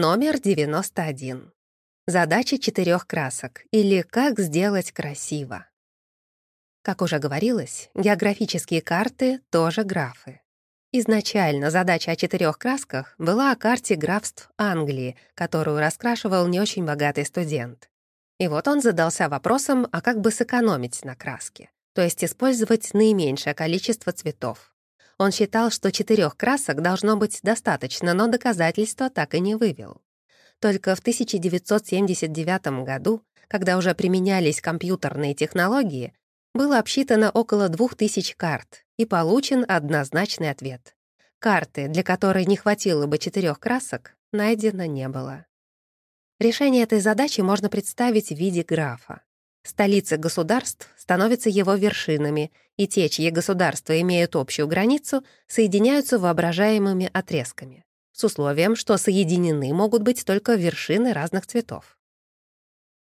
Номер 91. Задача четырех красок или как сделать красиво. Как уже говорилось, географические карты тоже графы. Изначально задача о четырех красках была о карте графств Англии, которую раскрашивал не очень богатый студент. И вот он задался вопросом, а как бы сэкономить на краске, то есть использовать наименьшее количество цветов. Он считал, что четырех красок должно быть достаточно, но доказательства так и не вывел. Только в 1979 году, когда уже применялись компьютерные технологии, было обсчитано около 2000 карт и получен однозначный ответ. Карты, для которой не хватило бы четырех красок, найдено не было. Решение этой задачи можно представить в виде графа. Столицы государств становятся его вершинами, и те, чьи государства имеют общую границу, соединяются воображаемыми отрезками, с условием, что соединены могут быть только вершины разных цветов.